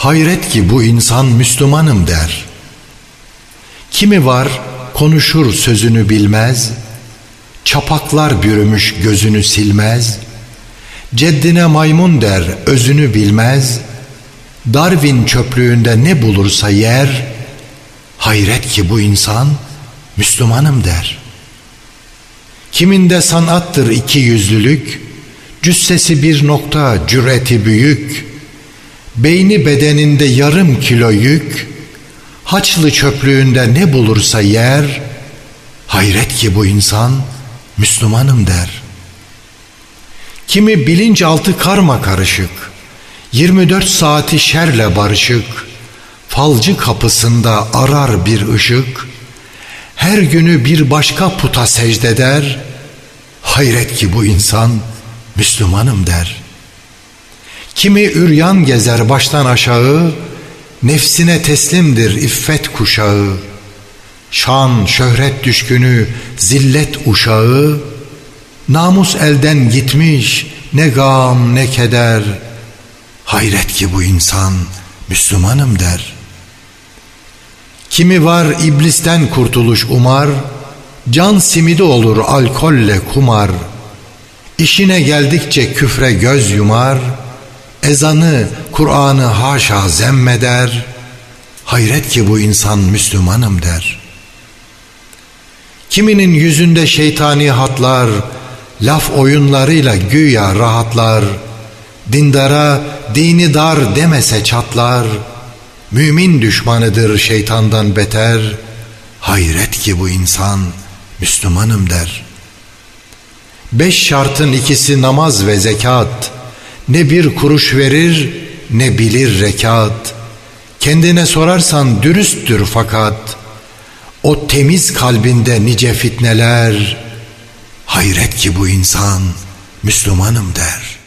Hayret ki bu insan Müslümanım der. Kimi var konuşur sözünü bilmez, çapaklar bürümüş gözünü silmez, ceddine maymun der özünü bilmez, Darwin çöplüğünde ne bulursa yer, hayret ki bu insan Müslümanım der. Kiminde sanattır iki yüzlülük, cüssesi bir nokta, cüreti büyük, beyni bedeninde yarım kilo yük, haçlı çöplüğünde ne bulursa yer, hayret ki bu insan Müslümanım der. Kimi bilinçaltı karma karışık, 24 saati şerle barışık, falcı kapısında arar bir ışık, her günü bir başka puta secdeder, hayret ki bu insan Müslümanım der. Kimi üryan gezer baştan aşağı, nefsine teslimdir iffet kuşağı, şan şöhret düşkünü zillet uşağı, namus elden gitmiş ne gam ne keder, hayret ki bu insan Müslümanım der.'' Kimi var iblisten kurtuluş umar, can simidi olur alkolle kumar. İşine geldikçe küfre göz yumar, ezanı, Kur'an'ı haşa zemmeder. Hayret ki bu insan Müslümanım der. Kiminin yüzünde şeytani hatlar, laf oyunlarıyla güya rahatlar, dindara dini dar demese çatlar.'' Mümin düşmanıdır şeytandan beter. Hayret ki bu insan Müslümanım der. Beş şartın ikisi namaz ve zekat. Ne bir kuruş verir ne bilir rekat. Kendine sorarsan dürüsttür fakat. O temiz kalbinde nice fitneler. Hayret ki bu insan Müslümanım der.''